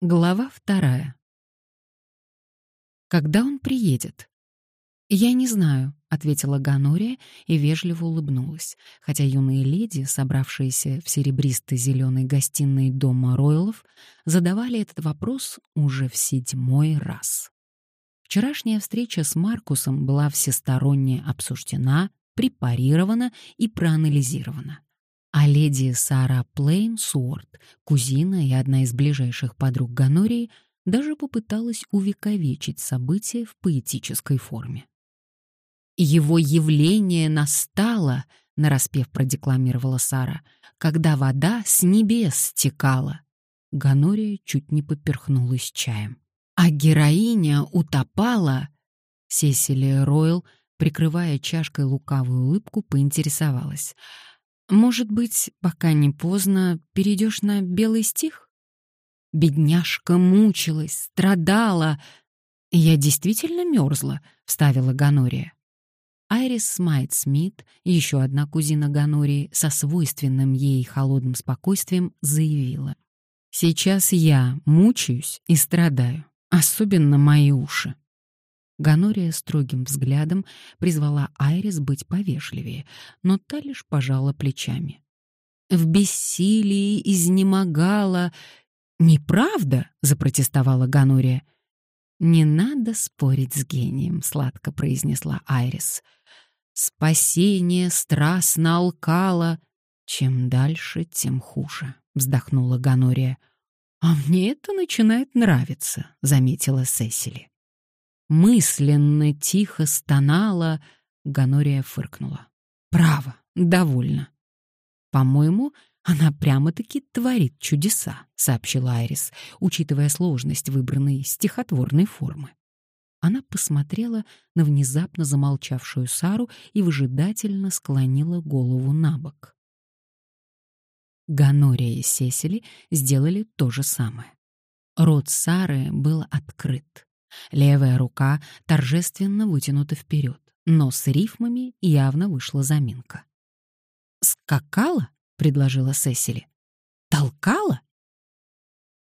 Глава вторая. Когда он приедет? Я не знаю, ответила Ганория и вежливо улыбнулась, хотя юные леди, собравшиеся в серебристо-зеленой гостиной дома Ройлов, задавали этот вопрос уже в седьмой раз. Вчерашняя встреча с Маркусом была всесторонне обсуждена, препарирована и проанализирована. А леди Сара Плейнсуорт, кузина и одна из ближайших подруг Ганории, даже попыталась увековечить события в поэтической форме. «Его явление настало», — нараспев продекламировала Сара, «когда вода с небес стекала». Ганория чуть не поперхнулась чаем. «А героиня утопала», — Сесилия Ройл, прикрывая чашкой лукавую улыбку, поинтересовалась — может быть, пока не поздно, перейдешь на белый стих? Бедняжка мучилась, страдала. Я действительно мерзла, вставила Ганория. Айрис Смайт Смит, еще одна кузина Ганории, со свойственным ей холодным спокойствием заявила. «Сейчас я мучаюсь и страдаю, особенно мои уши». Ганория строгим взглядом призвала Айрис быть повежливее, но та лишь пожала плечами. «В бессилии изнемогала...» «Неправда!» — запротестовала Ганория. «Не надо спорить с гением», — сладко произнесла Айрис. «Спасение страстно алкало. Чем дальше, тем хуже», — вздохнула Ганория. «А мне это начинает нравиться», — заметила Сесили мысленно тихо стонала, Ганория фыркнула. «Право, довольно». «По-моему, она прямо-таки творит чудеса», — сообщила Айрис, учитывая сложность выбранной стихотворной формы. Она посмотрела на внезапно замолчавшую Сару и выжидательно склонила голову на бок. Ганория и Сесили сделали то же самое. Рот Сары был открыт. Левая рука торжественно вытянута вперед, но с рифмами явно вышла заминка. «Скакала?» — предложила Сесили. «Толкала?»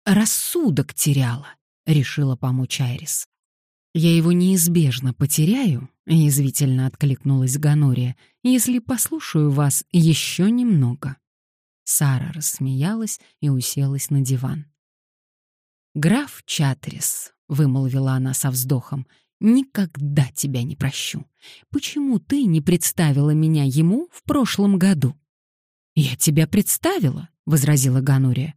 «Рассудок теряла», — решила помочь Айрис. «Я его неизбежно потеряю», — язвительно откликнулась Ганория, «если послушаю вас еще немного». Сара рассмеялась и уселась на диван. «Граф Чатрис, — вымолвила она со вздохом, — «никогда тебя не прощу. Почему ты не представила меня ему в прошлом году?» «Я тебя представила», — возразила Ганурия.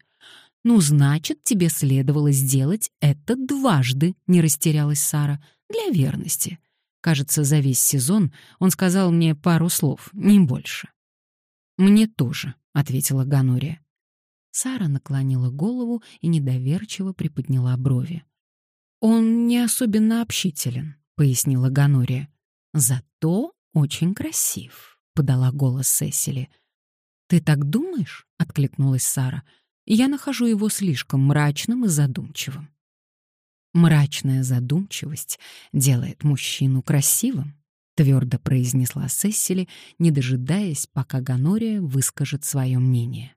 «Ну, значит, тебе следовало сделать это дважды», — не растерялась Сара, — «для верности». Кажется, за весь сезон он сказал мне пару слов, не больше. «Мне тоже», — ответила Ганурия. Сара наклонила голову и недоверчиво приподняла брови. «Он не особенно общителен», — пояснила Ганория. «Зато очень красив», — подала голос Сесили. «Ты так думаешь?» — откликнулась Сара. «Я нахожу его слишком мрачным и задумчивым». «Мрачная задумчивость делает мужчину красивым», — твердо произнесла Сесили, не дожидаясь, пока Ганория выскажет свое мнение.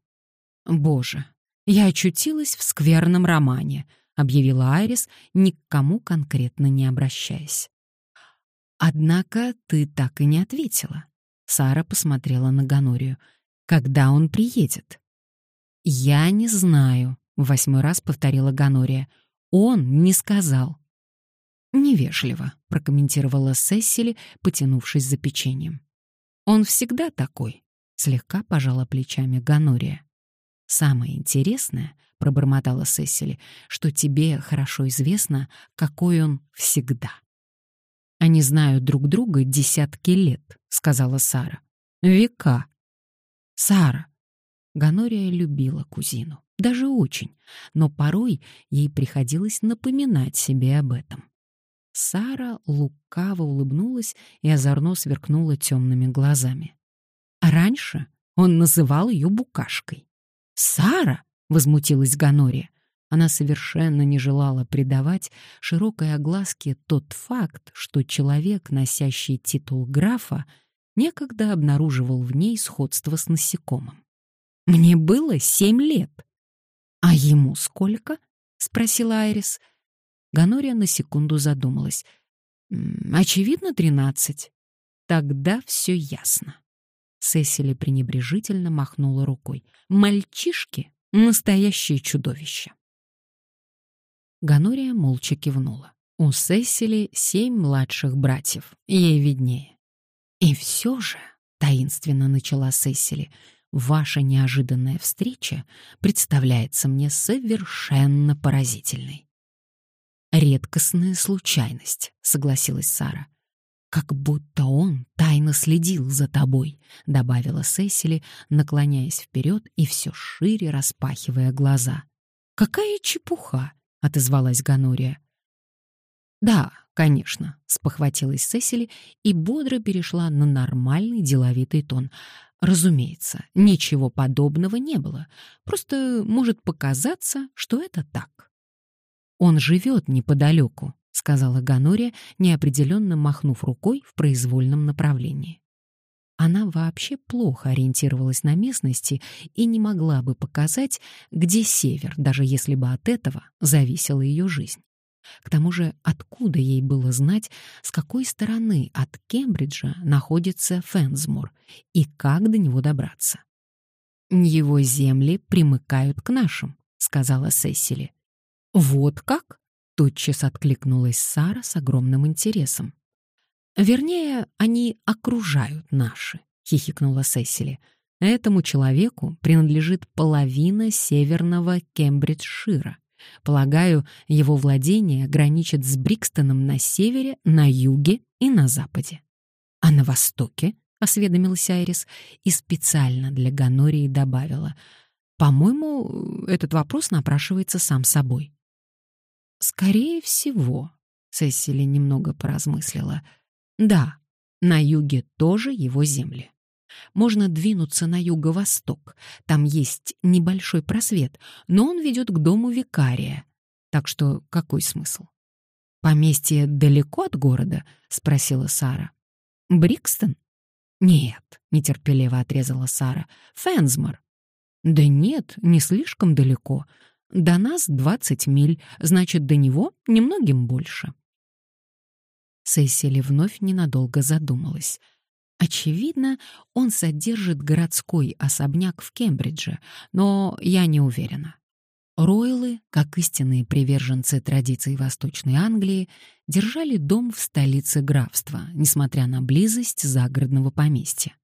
«Боже, я очутилась в скверном романе», объявила Айрис, ни к кому конкретно не обращаясь. Однако ты так и не ответила. Сара посмотрела на Ганорию. Когда он приедет? Я не знаю, в восьмой раз повторила Ганория. Он не сказал. Невежливо, прокомментировала Сесили, потянувшись за печеньем. Он всегда такой, слегка пожала плечами Ганория. Самое интересное, пробормотала Сесили, что тебе хорошо известно, какой он всегда. Они знают друг друга десятки лет, сказала Сара. Века. Сара. Ганория любила кузину, даже очень, но порой ей приходилось напоминать себе об этом. Сара лукаво улыбнулась и озорно сверкнула темными глазами. А раньше он называл ее букашкой. «Сара!» — возмутилась Ганория. Она совершенно не желала придавать широкой огласке тот факт, что человек, носящий титул графа, некогда обнаруживал в ней сходство с насекомым. «Мне было семь лет». «А ему сколько?» спросила Айрис. Ганория на секунду задумалась. «Очевидно, тринадцать». «Тогда все ясно». Сесили пренебрежительно махнула рукой. «Мальчишки — настоящее чудовище». Ганория молча кивнула. У Сесили семь младших братьев, ей виднее. «И все же», — таинственно начала Сесили, — «ваша неожиданная встреча представляется мне совершенно поразительной». «Редкостная случайность», — согласилась Сара. «Как будто он тайно следил за тобой», — добавила Сесили, наклоняясь вперед и все шире распахивая глаза. «Какая чепуха!» — отозвалась Ганория. «Да, конечно», — спохватилась Сесили и бодро перешла на нормальный деловитый тон. «Разумеется, ничего подобного не было. Просто может показаться, что это так». «Он живет неподалеку», — сказала Ганория, неопределенно махнув рукой в произвольном направлении. Она вообще плохо ориентировалась на местности и не могла бы показать, где север, даже если бы от этого зависела ее жизнь. К тому же, откуда ей было знать, с какой стороны от Кембриджа находится Фенсмур и как до него добраться? «Его земли примыкают к нашим», — сказала Сесили. «Вот как?» — тотчас откликнулась Сара с огромным интересом. «Вернее, они окружают наши», — хихикнула Сесили. «Этому человеку принадлежит половина северного Кембриджшира. Полагаю, его владение граничит с Брикстоном на севере, на юге и на западе. А на востоке, — осведомилась Айрис, и специально для Ганории добавила, «По-моему, этот вопрос напрашивается сам собой». «Скорее всего», — Сесили немного поразмыслила, «да, на юге тоже его земли». Можно двинуться на юго-восток. Там есть небольшой просвет, но он ведет к дому викария. Так что какой смысл? «Поместье далеко от города?» — спросила Сара. «Брикстон?» «Нет», — нетерпеливо отрезала Сара. «Фенсмор». «Да нет, не слишком далеко. До нас двадцать миль, значит, до него немногим больше». Сесили вновь ненадолго задумалась — Очевидно, он содержит городской особняк в Кембридже, но я не уверена. Ройлы, как истинные приверженцы традиций Восточной Англии, держали дом в столице графства, несмотря на близость загородного поместья.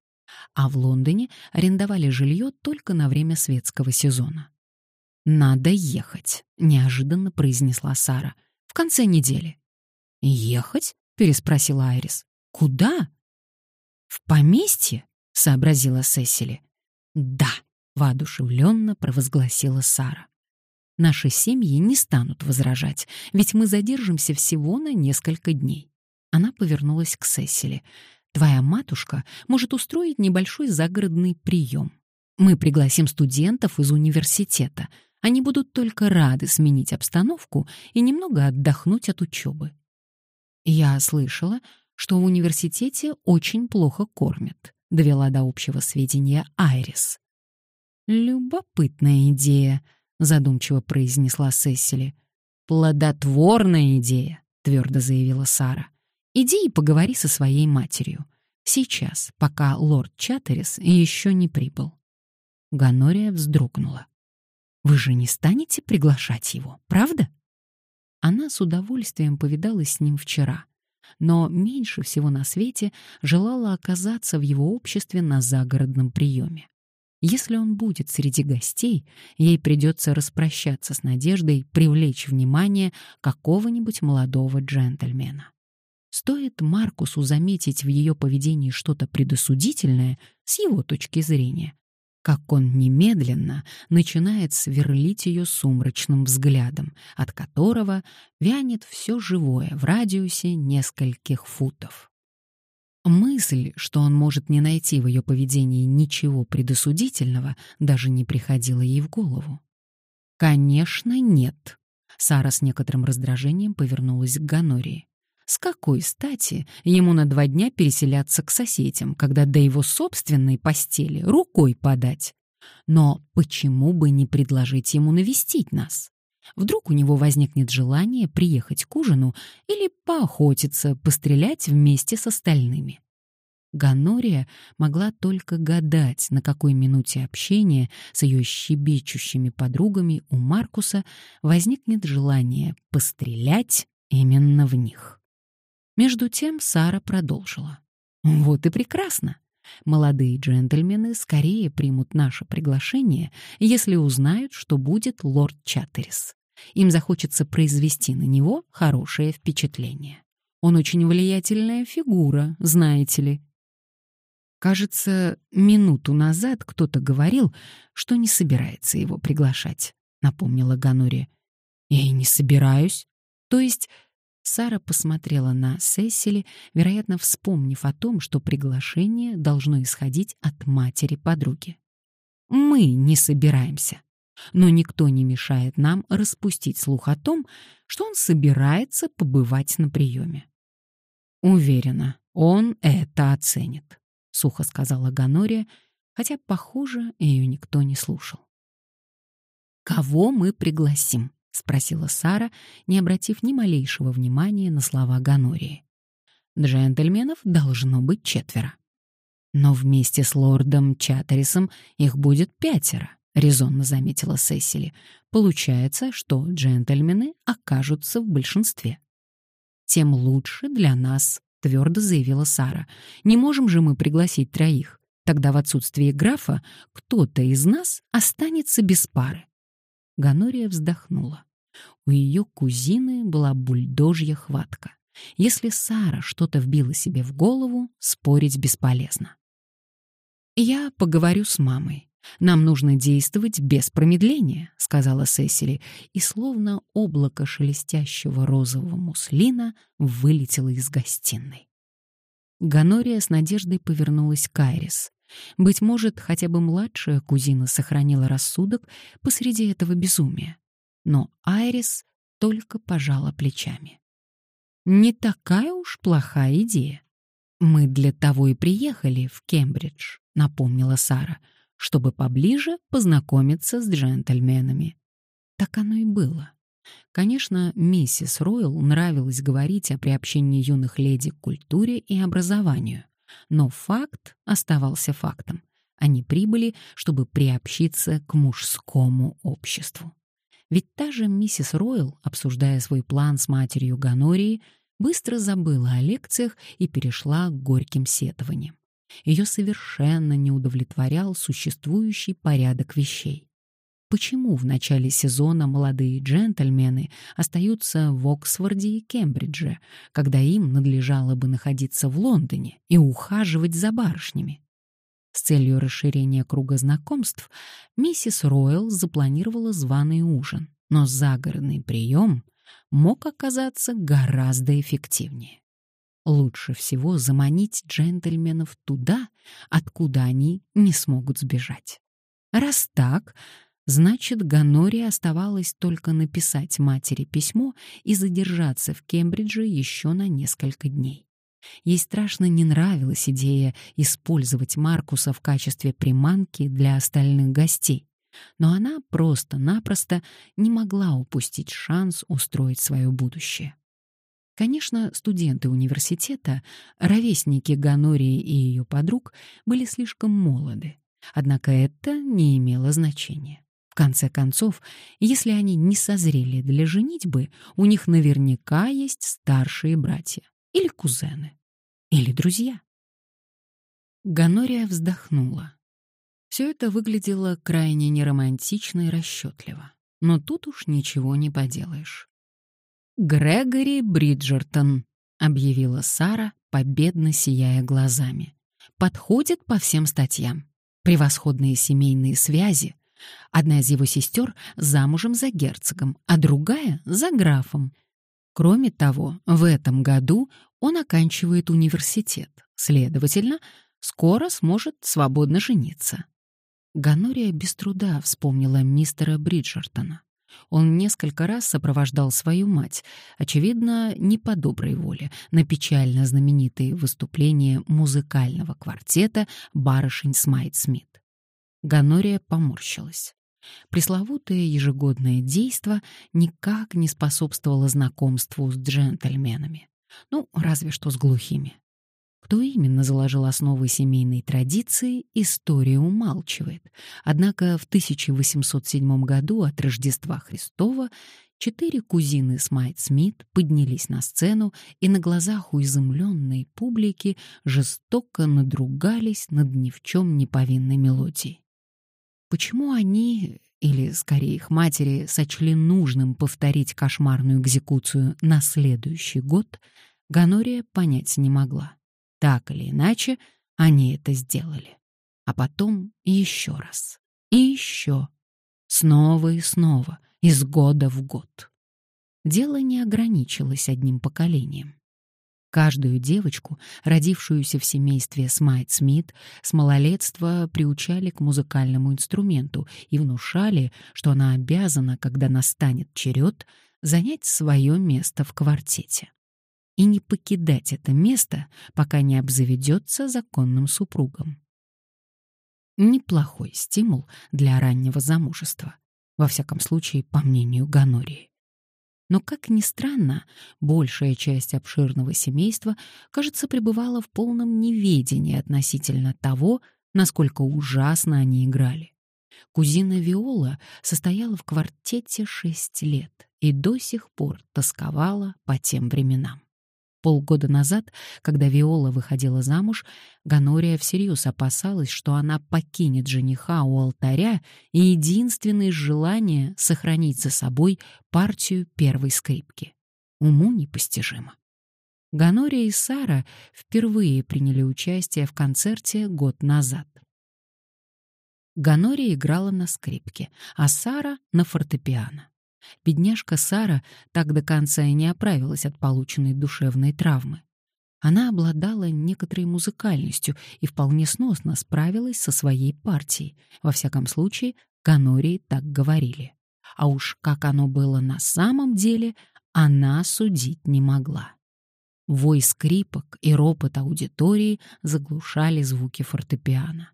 А в Лондоне арендовали жилье только на время светского сезона. «Надо ехать», — неожиданно произнесла Сара. «В конце недели». «Ехать?» — переспросила Айрис. «Куда?» «В поместье?» — сообразила Сесили. «Да», — воодушевленно провозгласила Сара. «Наши семьи не станут возражать, ведь мы задержимся всего на несколько дней». Она повернулась к Сесили. «Твоя матушка может устроить небольшой загородный прием. Мы пригласим студентов из университета. Они будут только рады сменить обстановку и немного отдохнуть от учебы». Я слышала, что в университете очень плохо кормят, довела до общего сведения Айрис. «Любопытная идея», — задумчиво произнесла Сесили. «Плодотворная идея», — твердо заявила Сара. «Иди и поговори со своей матерью. Сейчас, пока лорд Чаттерис еще не прибыл». Ганория вздрогнула. «Вы же не станете приглашать его, правда?» Она с удовольствием повидалась с ним вчера — но меньше всего на свете желала оказаться в его обществе на загородном приеме. Если он будет среди гостей, ей придется распрощаться с надеждой привлечь внимание какого-нибудь молодого джентльмена. Стоит Маркусу заметить в ее поведении что-то предосудительное с его точки зрения, как он немедленно начинает сверлить ее сумрачным взглядом, от которого вянет все живое в радиусе нескольких футов. Мысль, что он может не найти в ее поведении ничего предосудительного, даже не приходила ей в голову. «Конечно, нет», — Сара с некоторым раздражением повернулась к Ганории. С какой стати ему на два дня переселяться к соседям, когда до его собственной постели рукой подать? Но почему бы не предложить ему навестить нас? Вдруг у него возникнет желание приехать к ужину или поохотиться, пострелять вместе с остальными. Ганория могла только гадать, на какой минуте общения с ее щебечущими подругами у Маркуса возникнет желание пострелять именно в них. Между тем Сара продолжила. «Вот и прекрасно. Молодые джентльмены скорее примут наше приглашение, если узнают, что будет лорд Чаттерис. Им захочется произвести на него хорошее впечатление. Он очень влиятельная фигура, знаете ли. Кажется, минуту назад кто-то говорил, что не собирается его приглашать, напомнила Ганори. Я и не собираюсь. То есть Сара посмотрела на Сесили, вероятно, вспомнив о том, что приглашение должно исходить от матери подруги. «Мы не собираемся, но никто не мешает нам распустить слух о том, что он собирается побывать на приеме». «Уверена, он это оценит», — сухо сказала Ганория, хотя, похоже, ее никто не слушал. «Кого мы пригласим?» — спросила Сара, не обратив ни малейшего внимания на слова Ганории. «Джентльменов должно быть четверо». «Но вместе с лордом Чаттерисом их будет пятеро», — резонно заметила Сесили. «Получается, что джентльмены окажутся в большинстве». «Тем лучше для нас», — твердо заявила Сара. «Не можем же мы пригласить троих. Тогда в отсутствие графа кто-то из нас останется без пары». Ганория вздохнула. У ее кузины была бульдожья хватка. Если Сара что-то вбила себе в голову, спорить бесполезно. «Я поговорю с мамой. Нам нужно действовать без промедления», — сказала Сесили, и словно облако шелестящего розового муслина вылетело из гостиной. Ганория с надеждой повернулась к Айрис. Быть может, хотя бы младшая кузина сохранила рассудок посреди этого безумия. Но Айрис только пожала плечами. «Не такая уж плохая идея. Мы для того и приехали в Кембридж», — напомнила Сара, «чтобы поближе познакомиться с джентльменами». Так оно и было. Конечно, миссис Ройл нравилось говорить о приобщении юных леди к культуре и образованию, но факт оставался фактом. Они прибыли, чтобы приобщиться к мужскому обществу. Ведь та же миссис Ройл, обсуждая свой план с матерью Ганории, быстро забыла о лекциях и перешла к горьким сетованиям. Ее совершенно не удовлетворял существующий порядок вещей. Почему в начале сезона молодые джентльмены остаются в Оксфорде и Кембридже, когда им надлежало бы находиться в Лондоне и ухаживать за барышнями? С целью расширения круга знакомств миссис Ройл запланировала званый ужин, но загородный прием мог оказаться гораздо эффективнее. Лучше всего заманить джентльменов туда, откуда они не смогут сбежать. Раз так, значит, Ганори оставалось только написать матери письмо и задержаться в Кембридже еще на несколько дней. Ей страшно не нравилась идея использовать Маркуса в качестве приманки для остальных гостей, но она просто-напросто не могла упустить шанс устроить свое будущее. Конечно, студенты университета, ровесники Ганории и ее подруг, были слишком молоды, однако это не имело значения. В конце концов, если они не созрели для женитьбы, у них наверняка есть старшие братья или кузены, или друзья. Ганория вздохнула. Все это выглядело крайне неромантично и расчетливо, но тут уж ничего не поделаешь. «Грегори Бриджертон», — объявила Сара, победно сияя глазами. «Подходит по всем статьям. Превосходные семейные связи. Одна из его сестер замужем за герцогом, а другая — за графом. Кроме того, в этом году он оканчивает университет, следовательно, скоро сможет свободно жениться. Ганория без труда вспомнила мистера Бриджертона. Он несколько раз сопровождал свою мать, очевидно, не по доброй воле, на печально знаменитые выступления музыкального квартета «Барышень Смайт Смит». Ганория поморщилась. Пресловутое ежегодное действо никак не способствовало знакомству с джентльменами. Ну, разве что с глухими. Кто именно заложил основы семейной традиции, история умалчивает. Однако в 1807 году от Рождества Христова четыре кузины Смайт Смит поднялись на сцену и на глазах у изумленной публики жестоко надругались над ни в чем не повинной мелодией. Почему они, или скорее их матери, сочли нужным повторить кошмарную экзекуцию на следующий год, Ганория понять не могла. Так или иначе, они это сделали. А потом еще раз. И еще. Снова и снова, из года в год. Дело не ограничилось одним поколением. Каждую девочку, родившуюся в семействе Смайт-Смит, с малолетства приучали к музыкальному инструменту и внушали, что она обязана, когда настанет черед, занять свое место в квартете и не покидать это место, пока не обзаведется законным супругом. Неплохой стимул для раннего замужества, во всяком случае, по мнению Ганории. Но, как ни странно, большая часть обширного семейства, кажется, пребывала в полном неведении относительно того, насколько ужасно они играли. Кузина Виола состояла в квартете шесть лет и до сих пор тосковала по тем временам. Полгода назад, когда Виола выходила замуж, Ганория всерьез опасалась, что она покинет жениха у алтаря и единственное желание — сохранить за собой партию первой скрипки. Уму непостижимо. Ганория и Сара впервые приняли участие в концерте год назад. Ганория играла на скрипке, а Сара — на фортепиано. Бедняжка Сара так до конца и не оправилась от полученной душевной травмы. Она обладала некоторой музыкальностью и вполне сносно справилась со своей партией. Во всяком случае, Ганории так говорили. А уж как оно было на самом деле, она судить не могла. Вой скрипок и ропот аудитории заглушали звуки фортепиано.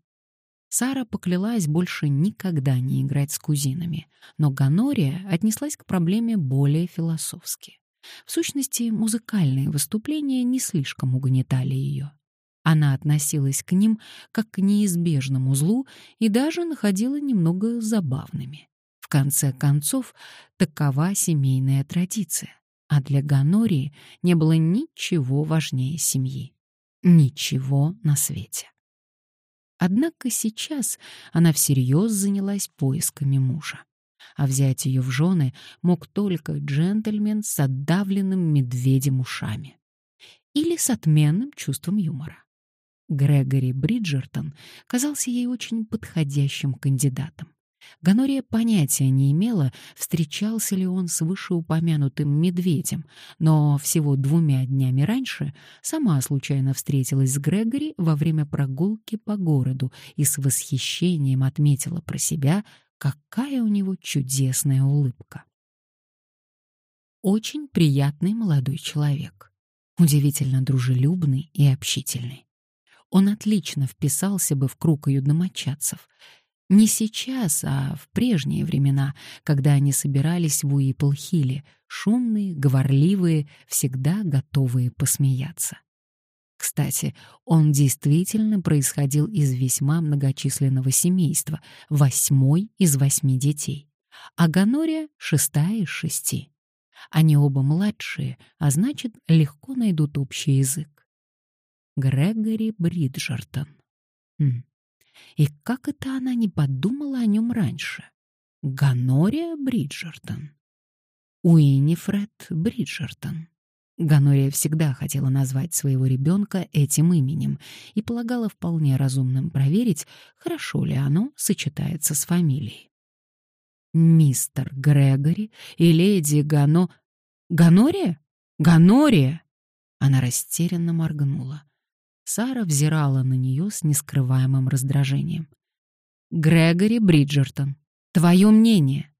Сара поклялась больше никогда не играть с кузинами, но Ганория отнеслась к проблеме более философски. В сущности, музыкальные выступления не слишком угнетали ее. Она относилась к ним как к неизбежному злу и даже находила немного забавными. В конце концов, такова семейная традиция, а для Ганории не было ничего важнее семьи. Ничего на свете. Однако сейчас она всерьез занялась поисками мужа. А взять ее в жены мог только джентльмен с отдавленным медведем ушами. Или с отменным чувством юмора. Грегори Бриджертон казался ей очень подходящим кандидатом. Ганория понятия не имела, встречался ли он с вышеупомянутым медведем, но всего двумя днями раньше сама случайно встретилась с Грегори во время прогулки по городу и с восхищением отметила про себя, какая у него чудесная улыбка. Очень приятный молодой человек, удивительно дружелюбный и общительный. Он отлично вписался бы в круг ее домочадцев — не сейчас, а в прежние времена, когда они собирались в Уипл-Хилле, шумные, говорливые, всегда готовые посмеяться. Кстати, он действительно происходил из весьма многочисленного семейства, восьмой из восьми детей, а Ганория — шестая из шести. Они оба младшие, а значит, легко найдут общий язык. Грегори Бриджертон. Хм. И как это она не подумала о нем раньше? Ганория Бриджертон. Уинифред Бриджертон. Ганория всегда хотела назвать своего ребенка этим именем и полагала вполне разумным проверить, хорошо ли оно сочетается с фамилией. Мистер Грегори и леди Гано... Ганория? Ганория! Она растерянно моргнула. Сара взирала на нее с нескрываемым раздражением. «Грегори Бриджертон, твое мнение?»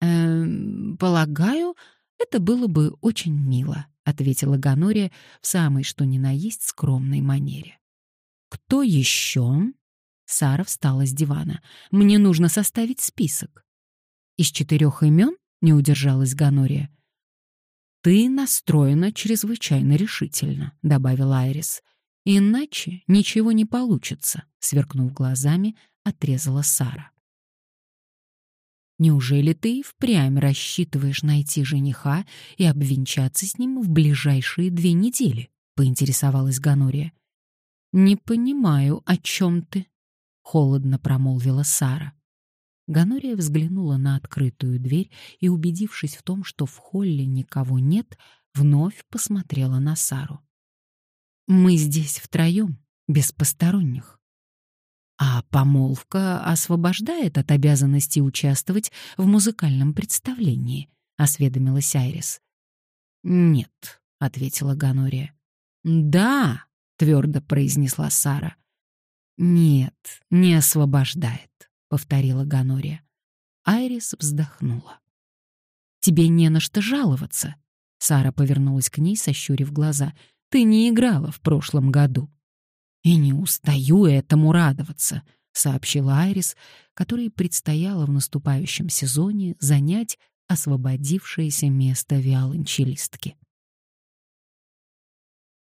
«Эм, полагаю, это было бы очень мило», — ответила Ганория в самой что ни на есть скромной манере. «Кто еще?» Сара встала с дивана. «Мне нужно составить список». «Из четырех имен?» — не удержалась Ганория. «Ты настроена чрезвычайно решительно», — добавила Айрис. «Иначе ничего не получится», — сверкнув глазами, отрезала Сара. «Неужели ты впрямь рассчитываешь найти жениха и обвенчаться с ним в ближайшие две недели?» — поинтересовалась Ганория. «Не понимаю, о чем ты», — холодно промолвила Сара. Ганория взглянула на открытую дверь и, убедившись в том, что в холле никого нет, вновь посмотрела на Сару. «Мы здесь втроем, без посторонних. А помолвка освобождает от обязанности участвовать в музыкальном представлении», — осведомилась Айрис. «Нет», — ответила Ганория. «Да», — твердо произнесла Сара. «Нет, не освобождает», — повторила Ганория. Айрис вздохнула. «Тебе не на что жаловаться», — Сара повернулась к ней, сощурив глаза. «Ты не играла в прошлом году». «И не устаю этому радоваться», — сообщила Айрис, которой предстояло в наступающем сезоне занять освободившееся место виолончелистки.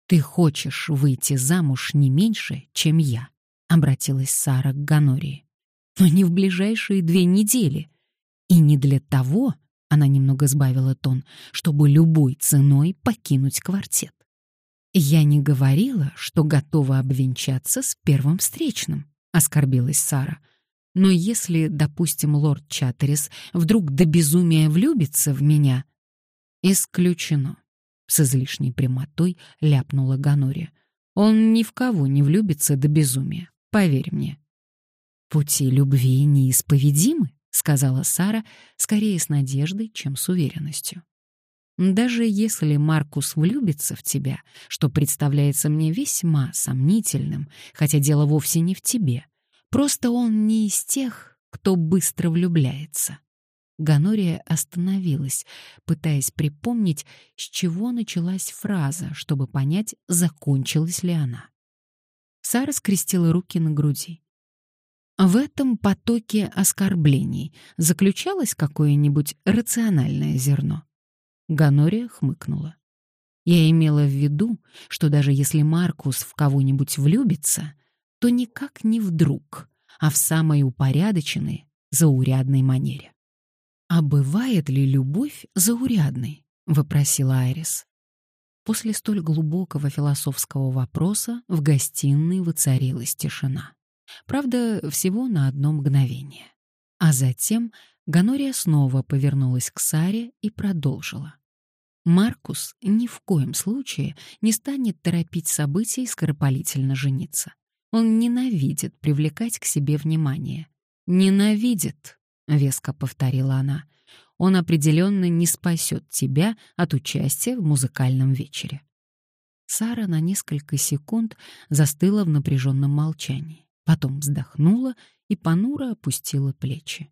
«Ты хочешь выйти замуж не меньше, чем я», — обратилась Сара к Ганории. «Но не в ближайшие две недели. И не для того, — она немного сбавила тон, — чтобы любой ценой покинуть квартет. Я не говорила, что готова обвенчаться с первым встречным», — оскорбилась Сара. «Но если, допустим, лорд Чаттерис вдруг до безумия влюбится в меня...» «Исключено», с излишней прямотой ляпнула Ганория. Он ни в кого не влюбится до безумия, поверь мне. Пути любви неисповедимы, сказала Сара, скорее с надеждой, чем с уверенностью. Даже если Маркус влюбится в тебя, что представляется мне весьма сомнительным, хотя дело вовсе не в тебе, просто он не из тех, кто быстро влюбляется. Ганория остановилась, пытаясь припомнить, с чего началась фраза, чтобы понять, закончилась ли она. Сара скрестила руки на груди. В этом потоке оскорблений заключалось какое-нибудь рациональное зерно. Ганория хмыкнула. Я имела в виду, что даже если Маркус в кого-нибудь влюбится, то никак не вдруг, а в самой упорядоченной, заурядной манере. «А бывает ли любовь заурядной?» — вопросила Айрис. После столь глубокого философского вопроса в гостиной воцарилась тишина. Правда, всего на одно мгновение. А затем Ганория снова повернулась к Саре и продолжила. Маркус ни в коем случае не станет торопить события и скоропалительно жениться. Он ненавидит привлекать к себе внимание. Ненавидит, — веско повторила она. «Он определенно не спасет тебя от участия в музыкальном вечере». Сара на несколько секунд застыла в напряженном молчании, потом вздохнула и понуро опустила плечи.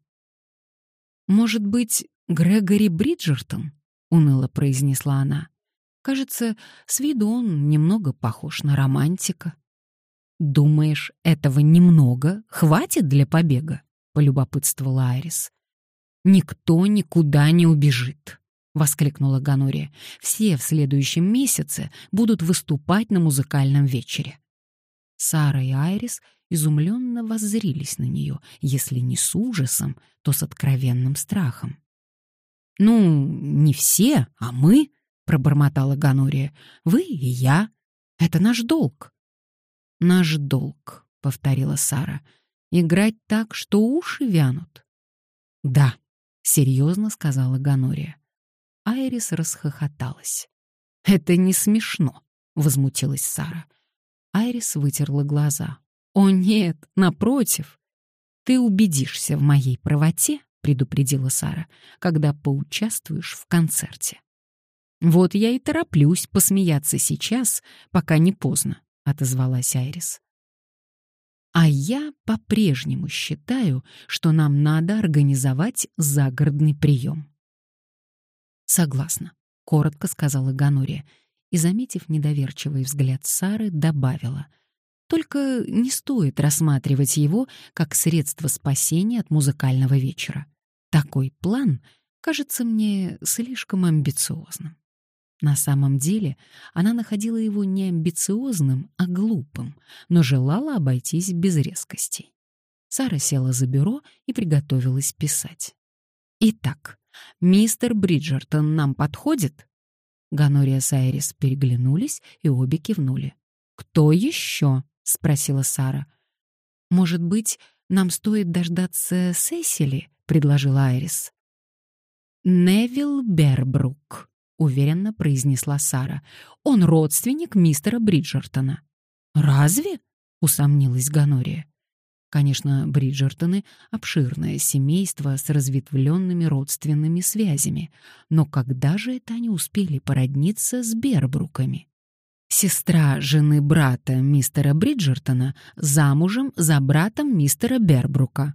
«Может быть, Грегори Бриджертон?» — уныло произнесла она. «Кажется, с виду он немного похож на романтика». «Думаешь, этого немного хватит для побега?» — полюбопытствовала Айрис. «Никто никуда не убежит», — воскликнула Ганория. «Все в следующем месяце будут выступать на музыкальном вечере». Сара и Айрис изумленно воззрились на нее, если не с ужасом, то с откровенным страхом. «Ну, не все, а мы», — пробормотала Ганория. «Вы и я. Это наш долг». «Наш долг», — повторила Сара. Играть так, что уши вянут? Да, серьезно сказала Ганория. Айрис расхохоталась. Это не смешно, возмутилась Сара. Айрис вытерла глаза. О нет, напротив. Ты убедишься в моей правоте, предупредила Сара, когда поучаствуешь в концерте. Вот я и тороплюсь посмеяться сейчас, пока не поздно, отозвалась Айрис. А я по-прежнему считаю, что нам надо организовать загородный прием. Согласна, коротко сказала Ганория и, заметив недоверчивый взгляд Сары, добавила: Только не стоит рассматривать его как средство спасения от музыкального вечера. Такой план кажется мне слишком амбициозным. На самом деле она находила его не амбициозным, а глупым, но желала обойтись без резкостей. Сара села за бюро и приготовилась писать. «Итак, мистер Бриджертон нам подходит?» Ганория с Айрис переглянулись и обе кивнули. «Кто еще?» — спросила Сара. «Может быть, нам стоит дождаться Сесили?» — предложила Айрис. «Невил Бербрук», — уверенно произнесла Сара. «Он родственник мистера Бриджертона». «Разве?» — усомнилась Ганория. Конечно, Бриджертоны — обширное семейство с разветвленными родственными связями, но когда же это они успели породниться с Бербруками? Сестра жены брата мистера Бриджертона замужем за братом мистера Бербрука.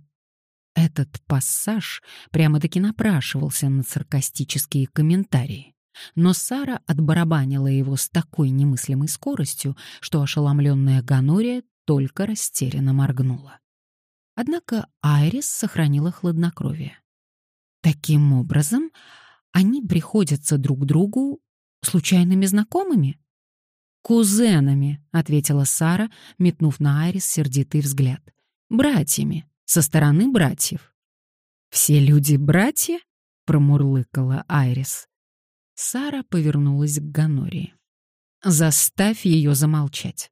Этот пассаж прямо-таки напрашивался на саркастические комментарии. Но Сара отбарабанила его с такой немыслимой скоростью, что ошеломленная Ганория только растерянно моргнула. Однако Айрис сохранила хладнокровие. Таким образом, они приходятся друг другу случайными знакомыми? «Кузенами», — ответила Сара, метнув на Айрис сердитый взгляд. «Братьями, со стороны братьев». «Все люди братья?» — промурлыкала Айрис. Сара повернулась к Ганории. «Заставь ее замолчать».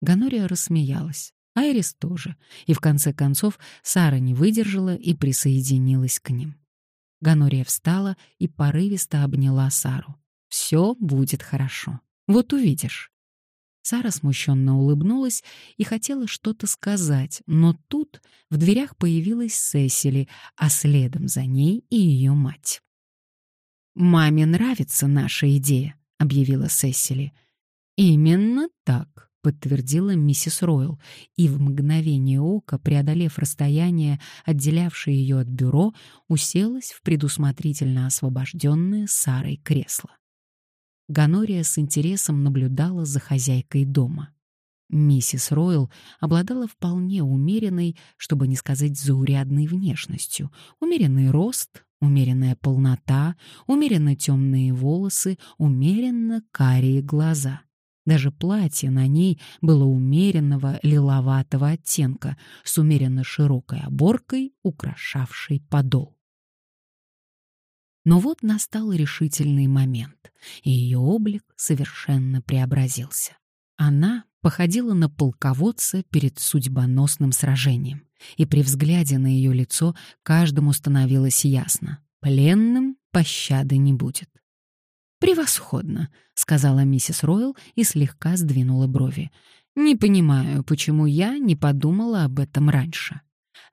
Ганория рассмеялась. Айрис тоже, и в конце концов Сара не выдержала и присоединилась к ним. Ганория встала и порывисто обняла Сару. «Все будет хорошо. Вот увидишь». Сара смущенно улыбнулась и хотела что-то сказать, но тут в дверях появилась Сесили, а следом за ней и ее мать. «Маме нравится наша идея», — объявила Сесили. «Именно так», подтвердила миссис Ройл, и в мгновение ока, преодолев расстояние, отделявшее ее от бюро, уселась в предусмотрительно освобожденное Сарой кресло. Ганория с интересом наблюдала за хозяйкой дома. Миссис Ройл обладала вполне умеренной, чтобы не сказать заурядной внешностью, умеренный рост, умеренная полнота, умеренно темные волосы, умеренно карие глаза — даже платье на ней было умеренного лиловатого оттенка с умеренно широкой оборкой, украшавшей подол. Но вот настал решительный момент, и ее облик совершенно преобразился. Она походила на полководца перед судьбоносным сражением, и при взгляде на ее лицо каждому становилось ясно — пленным пощады не будет. «Превосходно», — сказала миссис Ройл и слегка сдвинула брови. «Не понимаю, почему я не подумала об этом раньше.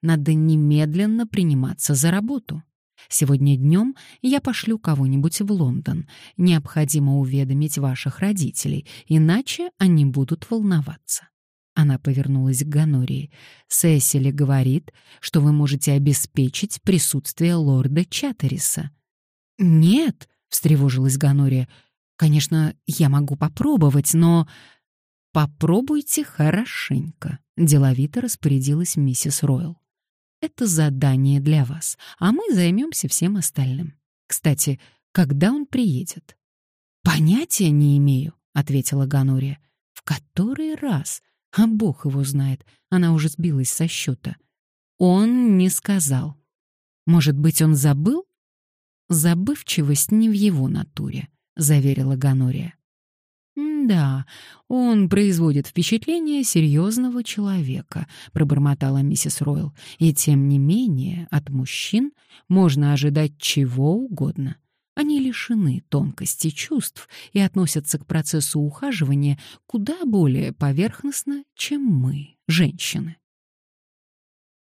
Надо немедленно приниматься за работу. Сегодня днем я пошлю кого-нибудь в Лондон. Необходимо уведомить ваших родителей, иначе они будут волноваться». Она повернулась к Ганории. «Сесили говорит, что вы можете обеспечить присутствие лорда Чаттериса». «Нет», — встревожилась Ганория. «Конечно, я могу попробовать, но...» «Попробуйте хорошенько», — деловито распорядилась миссис Ройл. «Это задание для вас, а мы займемся всем остальным. Кстати, когда он приедет?» «Понятия не имею», — ответила Ганория. «В который раз? А бог его знает, она уже сбилась со счета. Он не сказал. Может быть, он забыл? Забывчивость не в его натуре, заверила Ганория. «Да, он производит впечатление серьезного человека», — пробормотала миссис Ройл. «И тем не менее от мужчин можно ожидать чего угодно. Они лишены тонкости чувств и относятся к процессу ухаживания куда более поверхностно, чем мы, женщины».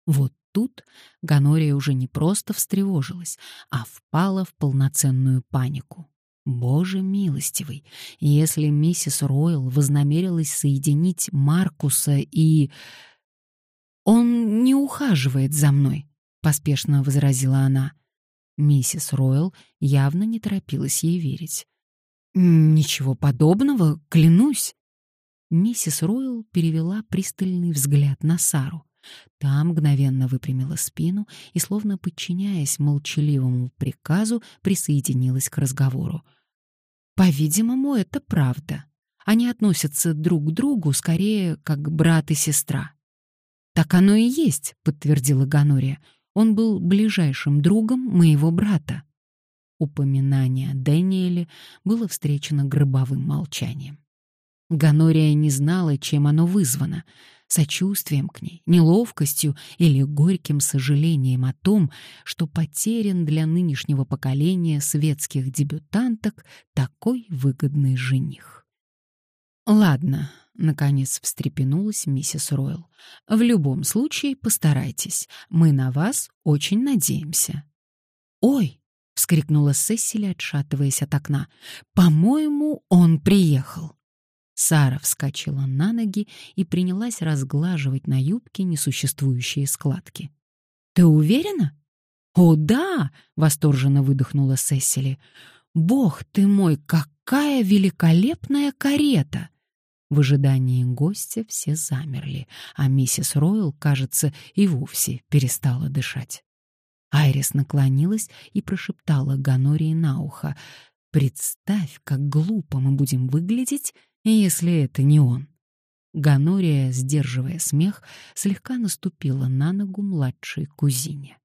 Вот тут Ганория уже не просто встревожилась, а впала в полноценную панику. Боже милостивый, если миссис Ройл вознамерилась соединить Маркуса и... «Он не ухаживает за мной», — поспешно возразила она. Миссис Ройл явно не торопилась ей верить. «Ничего подобного, клянусь». Миссис Ройл перевела пристальный взгляд на Сару. Та мгновенно выпрямила спину и, словно подчиняясь молчаливому приказу, присоединилась к разговору. «По-видимому, это правда. Они относятся друг к другу скорее как брат и сестра». «Так оно и есть», — подтвердила Ганория. «Он был ближайшим другом моего брата». Упоминание о Дэниеле было встречено гробовым молчанием. Ганория не знала, чем оно вызвано — сочувствием к ней, неловкостью или горьким сожалением о том, что потерян для нынешнего поколения светских дебютанток такой выгодный жених. «Ладно», — наконец встрепенулась миссис Ройл, — «в любом случае постарайтесь, мы на вас очень надеемся». «Ой!» — вскрикнула Сесили, отшатываясь от окна. «По-моему, он приехал». Сара вскочила на ноги и принялась разглаживать на юбке несуществующие складки. «Ты уверена?» «О, да!» — восторженно выдохнула Сесили. «Бог ты мой, какая великолепная карета!» В ожидании гостя все замерли, а миссис Ройл, кажется, и вовсе перестала дышать. Айрис наклонилась и прошептала Ганории на ухо. «Представь, как глупо мы будем выглядеть, если это не он. Ганория, сдерживая смех, слегка наступила на ногу младшей кузине.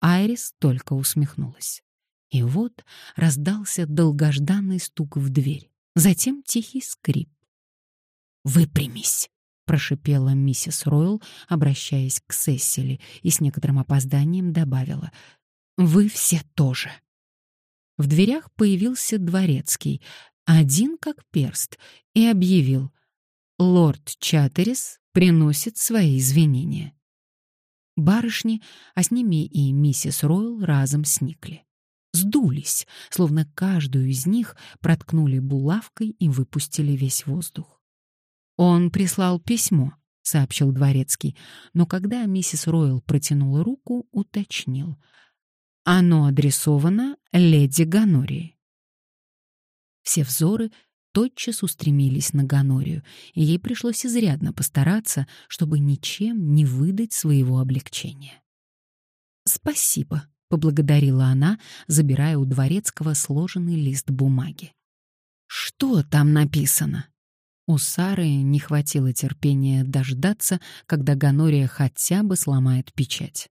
Айрис только усмехнулась. И вот раздался долгожданный стук в дверь, затем тихий скрип. «Выпрямись!» — прошипела миссис Ройл, обращаясь к Сесили, и с некоторым опозданием добавила. «Вы все тоже!» В дверях появился дворецкий, один как перст, и объявил «Лорд Чаттерис приносит свои извинения». Барышни, а с ними и миссис Ройл разом сникли. Сдулись, словно каждую из них проткнули булавкой и выпустили весь воздух. «Он прислал письмо», — сообщил дворецкий, но когда миссис Ройл протянула руку, уточнил. «Оно адресовано леди Ганории». Все взоры тотчас устремились на Ганорию, и ей пришлось изрядно постараться, чтобы ничем не выдать своего облегчения. «Спасибо», — поблагодарила она, забирая у дворецкого сложенный лист бумаги. «Что там написано?» У Сары не хватило терпения дождаться, когда Ганория хотя бы сломает печать.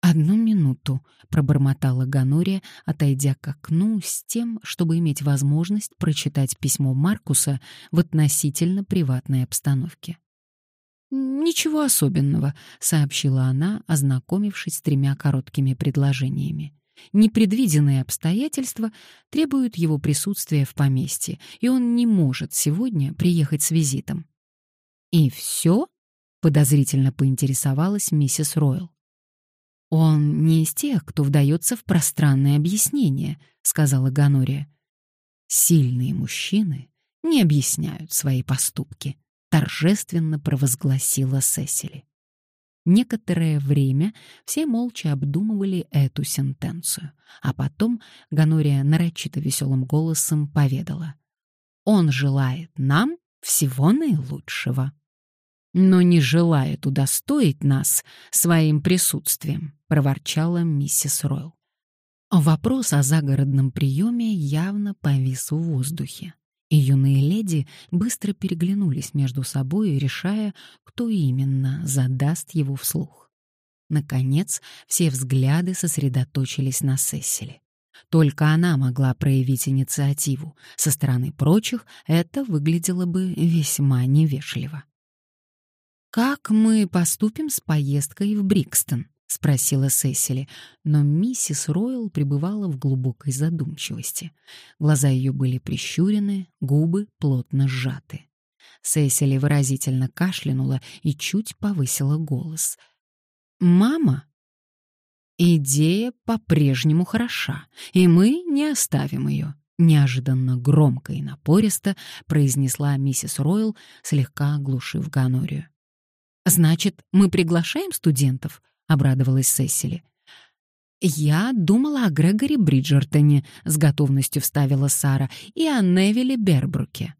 «Одну минуту», — пробормотала Ганория, отойдя к окну с тем, чтобы иметь возможность прочитать письмо Маркуса в относительно приватной обстановке. «Ничего особенного», — сообщила она, ознакомившись с тремя короткими предложениями. «Непредвиденные обстоятельства требуют его присутствия в поместье, и он не может сегодня приехать с визитом». «И все?» — подозрительно поинтересовалась миссис Ройл. «Он не из тех, кто вдается в пространные объяснения», — сказала Ганория. «Сильные мужчины не объясняют свои поступки», — торжественно провозгласила Сесили. Некоторое время все молча обдумывали эту сентенцию, а потом Ганория нарочито веселым голосом поведала. «Он желает нам всего наилучшего» но не желает удостоить нас своим присутствием», — проворчала миссис Ройл. Вопрос о загородном приеме явно повис в воздухе, и юные леди быстро переглянулись между собой, решая, кто именно задаст его вслух. Наконец, все взгляды сосредоточились на Сесиле. Только она могла проявить инициативу. Со стороны прочих это выглядело бы весьма невежливо. «Как мы поступим с поездкой в Брикстон?» — спросила Сесили, но миссис Ройл пребывала в глубокой задумчивости. Глаза ее были прищурены, губы плотно сжаты. Сесили выразительно кашлянула и чуть повысила голос. «Мама?» «Идея по-прежнему хороша, и мы не оставим ее», — неожиданно громко и напористо произнесла миссис Ройл, слегка оглушив Ганорию. «Значит, мы приглашаем студентов?» — обрадовалась Сесили. «Я думала о Грегоре Бриджертоне», — с готовностью вставила Сара, «и о Невиле Бербруке».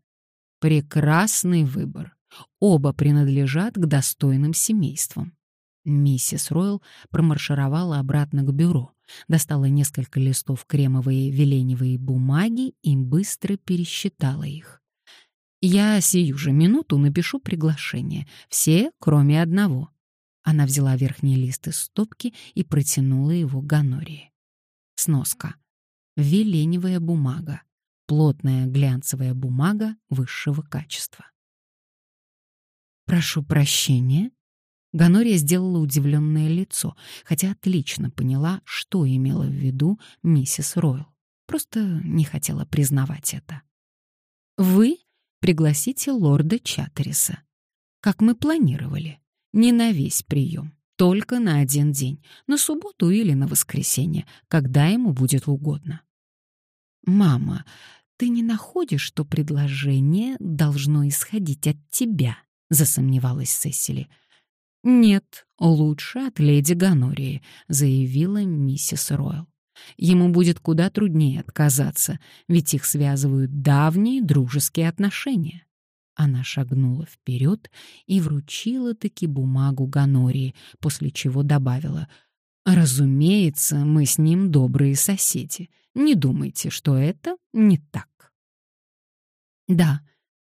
Прекрасный выбор. Оба принадлежат к достойным семействам. Миссис Ройл промаршировала обратно к бюро, достала несколько листов кремовой веленевой бумаги и быстро пересчитала их. «Я сию же минуту напишу приглашение. Все, кроме одного». Она взяла верхний лист из стопки и протянула его Ганории. Сноска. Веленевая бумага. Плотная глянцевая бумага высшего качества. «Прошу прощения», Ганория сделала удивленное лицо, хотя отлично поняла, что имела в виду миссис Ройл. Просто не хотела признавать это. «Вы пригласите лорда Чаттериса, как мы планировали, не на весь прием, только на один день, на субботу или на воскресенье, когда ему будет угодно». «Мама, ты не находишь, что предложение должно исходить от тебя?» — засомневалась Сесили. «Нет, лучше от леди Ганории», — заявила миссис Ройл. «Ему будет куда труднее отказаться, ведь их связывают давние дружеские отношения». Она шагнула вперед и вручила таки бумагу Ганории, после чего добавила «Разумеется, мы с ним добрые соседи. Не думайте, что это не так». «Да,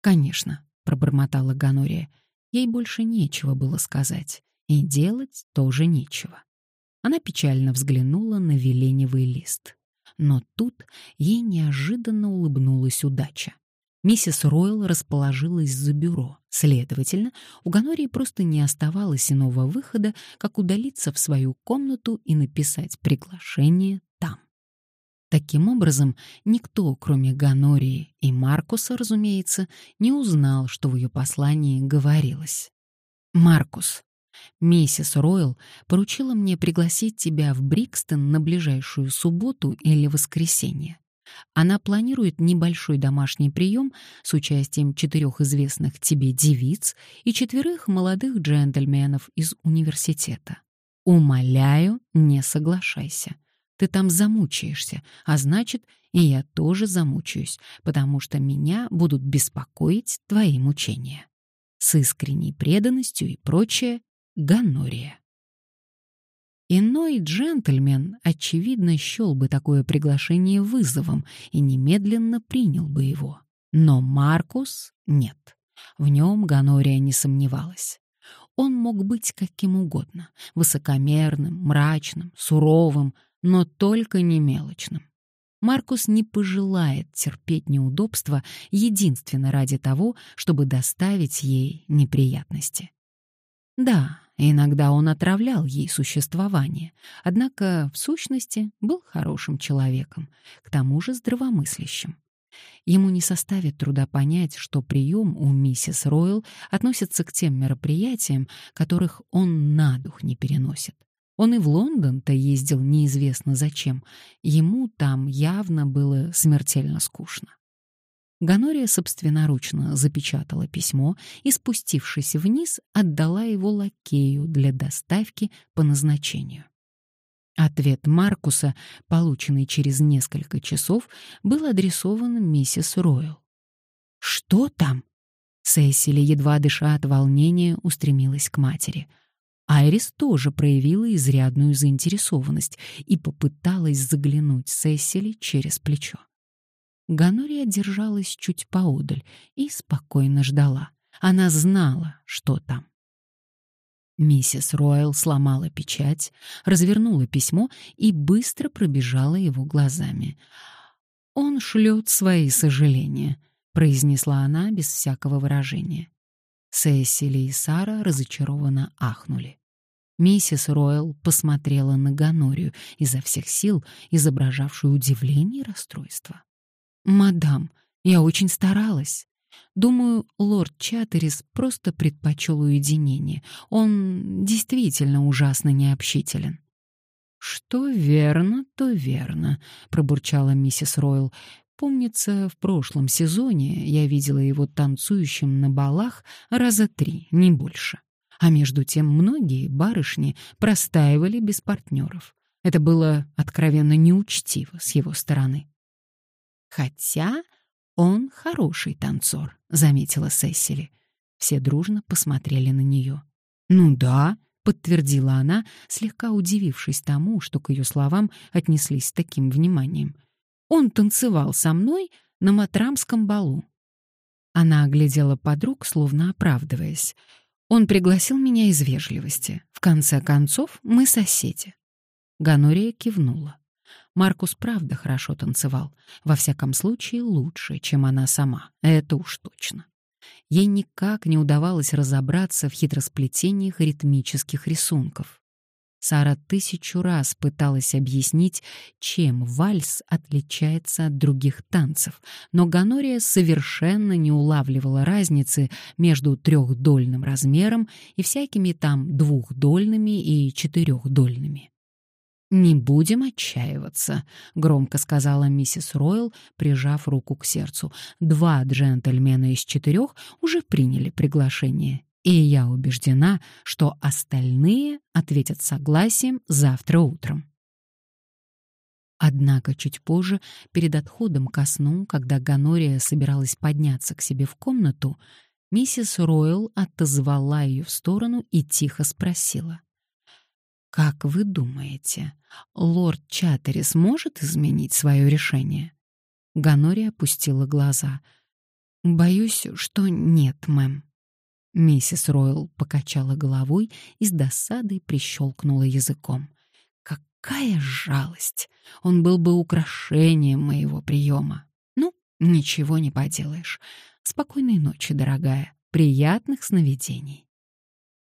конечно», — пробормотала Ганория. Ей больше нечего было сказать, и делать тоже нечего. Она печально взглянула на веленевый лист. Но тут ей неожиданно улыбнулась удача. Миссис Ройл расположилась за бюро. Следовательно, у Ганории просто не оставалось иного выхода, как удалиться в свою комнату и написать приглашение там. Таким образом, никто, кроме Ганории и Маркуса, разумеется, не узнал, что в ее послании говорилось. «Маркус, миссис Ройл поручила мне пригласить тебя в Брикстон на ближайшую субботу или воскресенье. Она планирует небольшой домашний прием с участием четырех известных тебе девиц и четверых молодых джентльменов из университета. Умоляю, не соглашайся. Ты там замучаешься, а значит, и я тоже замучаюсь, потому что меня будут беспокоить твои мучения. С искренней преданностью и прочее — Ганория. Иной джентльмен, очевидно, счел бы такое приглашение вызовом и немедленно принял бы его. Но Маркус — нет. В нем Ганория не сомневалась. Он мог быть каким угодно — высокомерным, мрачным, суровым, но только не мелочным. Маркус не пожелает терпеть неудобства единственно ради того, чтобы доставить ей неприятности. Да, иногда он отравлял ей существование, однако в сущности был хорошим человеком, к тому же здравомыслящим. Ему не составит труда понять, что прием у миссис Ройл относится к тем мероприятиям, которых он на дух не переносит. Он и в Лондон-то ездил неизвестно зачем. Ему там явно было смертельно скучно. Ганория собственноручно запечатала письмо и, спустившись вниз, отдала его лакею для доставки по назначению. Ответ Маркуса, полученный через несколько часов, был адресован миссис Ройл. «Что там?» Сесили, едва дыша от волнения, устремилась к матери — Айрис тоже проявила изрядную заинтересованность и попыталась заглянуть Сесили через плечо. Ганория держалась чуть поодаль и спокойно ждала. Она знала, что там. Миссис Ройл сломала печать, развернула письмо и быстро пробежала его глазами. «Он шлет свои сожаления», — произнесла она без всякого выражения. Сесили и Сара разочарованно ахнули. Миссис Ройл посмотрела на Ганорию изо всех сил, изображавшую удивление и расстройство. «Мадам, я очень старалась. Думаю, лорд Чаттерис просто предпочел уединение. Он действительно ужасно необщителен». «Что верно, то верно», — пробурчала миссис Ройл. Помнится, в прошлом сезоне я видела его танцующим на балах раза три, не больше. А между тем многие барышни простаивали без партнеров. Это было откровенно неучтиво с его стороны. Хотя «Он хороший танцор», — заметила Сесили. Все дружно посмотрели на нее. «Ну да», — подтвердила она, слегка удивившись тому, что к ее словам отнеслись с таким вниманием. «Он танцевал со мной на Матрамском балу». Она оглядела подруг, словно оправдываясь. «Он пригласил меня из вежливости. В конце концов, мы соседи». Ганория кивнула. Маркус правда хорошо танцевал, во всяком случае лучше, чем она сама, это уж точно. Ей никак не удавалось разобраться в хитросплетениях ритмических рисунков. Сара тысячу раз пыталась объяснить, чем вальс отличается от других танцев, но Ганория совершенно не улавливала разницы между трехдольным размером и всякими там двухдольными и четырехдольными. «Не будем отчаиваться», — громко сказала миссис Ройл, прижав руку к сердцу. «Два джентльмена из четырех уже приняли приглашение, и я убеждена, что остальные ответят согласием завтра утром». Однако чуть позже, перед отходом ко сну, когда Ганория собиралась подняться к себе в комнату, миссис Ройл отозвала ее в сторону и тихо спросила. Как вы думаете, лорд Чаттерис может изменить свое решение? Ганори опустила глаза. Боюсь, что нет, мэм. Миссис Ройл покачала головой и с досадой прищелкнула языком. Какая жалость! Он был бы украшением моего приема. Ну, ничего не поделаешь. Спокойной ночи, дорогая. Приятных сновидений.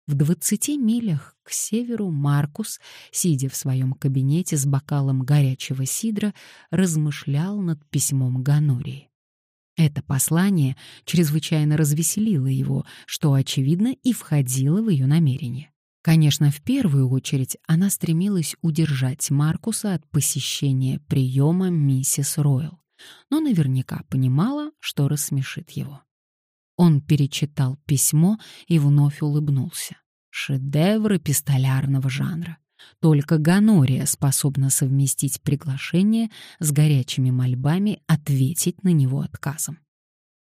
В двадцати милях к северу Маркус, сидя в своем кабинете с бокалом горячего сидра, размышлял над письмом Ганории. Это послание чрезвычайно развеселило его, что, очевидно, и входило в ее намерение. Конечно, в первую очередь она стремилась удержать Маркуса от посещения приема миссис Ройл, но наверняка понимала, что рассмешит его. Он перечитал письмо и вновь улыбнулся. Шедевр эпистолярного жанра. Только Ганория способна совместить приглашение с горячими мольбами ответить на него отказом.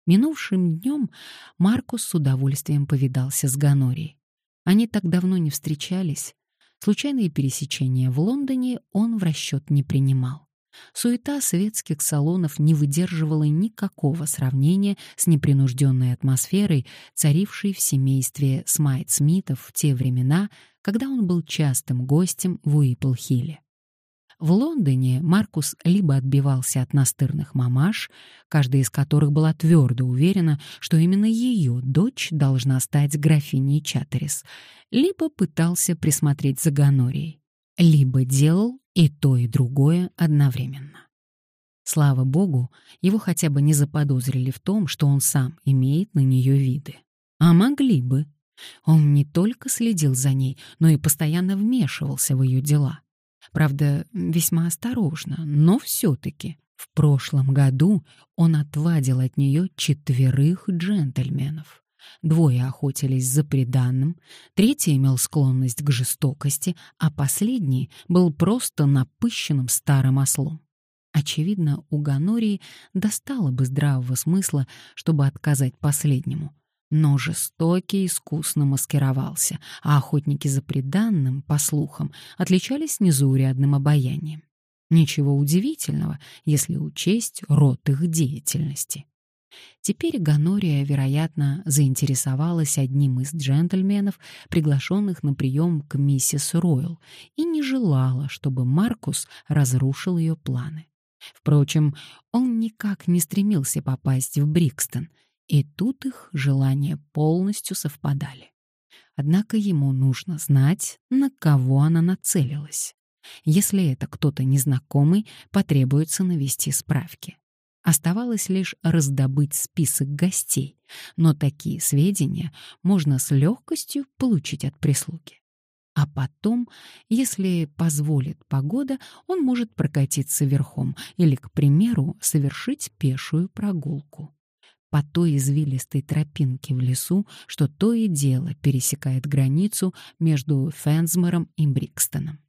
Минувшим днем Маркус с удовольствием повидался с Ганорией. Они так давно не встречались. Случайные пересечения в Лондоне он в расчет не принимал. Суета светских салонов не выдерживала никакого сравнения с непринужденной атмосферой, царившей в семействе Смайт-Смитов в те времена, когда он был частым гостем в Уипл-Хилле. В Лондоне Маркус либо отбивался от настырных мамаш, каждая из которых была твердо уверена, что именно ее дочь должна стать графиней Чаттерис, либо пытался присмотреть за Ганорией, либо делал и то, и другое одновременно. Слава богу, его хотя бы не заподозрили в том, что он сам имеет на нее виды. А могли бы. Он не только следил за ней, но и постоянно вмешивался в ее дела. Правда, весьма осторожно, но все-таки. В прошлом году он отвадил от нее четверых джентльменов. Двое охотились за преданным, третий имел склонность к жестокости, а последний был просто напыщенным старым ослом. Очевидно, у Ганории достало бы здравого смысла, чтобы отказать последнему. Но жестокий искусно маскировался, а охотники за преданным, по слухам, отличались незаурядным обаянием. Ничего удивительного, если учесть род их деятельности. Теперь Ганория, вероятно, заинтересовалась одним из джентльменов, приглашенных на прием к миссис Ройл, и не желала, чтобы Маркус разрушил ее планы. Впрочем, он никак не стремился попасть в Брикстон, и тут их желания полностью совпадали. Однако ему нужно знать, на кого она нацелилась. Если это кто-то незнакомый, потребуется навести справки. Оставалось лишь раздобыть список гостей, но такие сведения можно с легкостью получить от прислуги. А потом, если позволит погода, он может прокатиться верхом или, к примеру, совершить пешую прогулку. По той извилистой тропинке в лесу, что то и дело пересекает границу между Фенсмором и Брикстоном.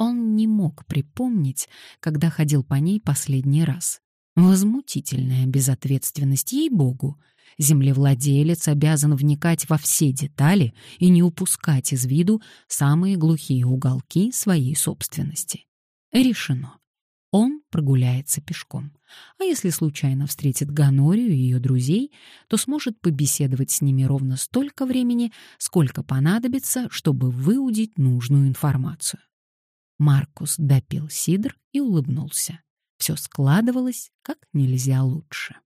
Он не мог припомнить, когда ходил по ней последний раз. Возмутительная безответственность, ей-богу. Землевладелец обязан вникать во все детали и не упускать из виду самые глухие уголки своей собственности. Решено. Он прогуляется пешком. А если случайно встретит Ганорию и ее друзей, то сможет побеседовать с ними ровно столько времени, сколько понадобится, чтобы выудить нужную информацию. Маркус допил сидр и улыбнулся. Все складывалось как нельзя лучше.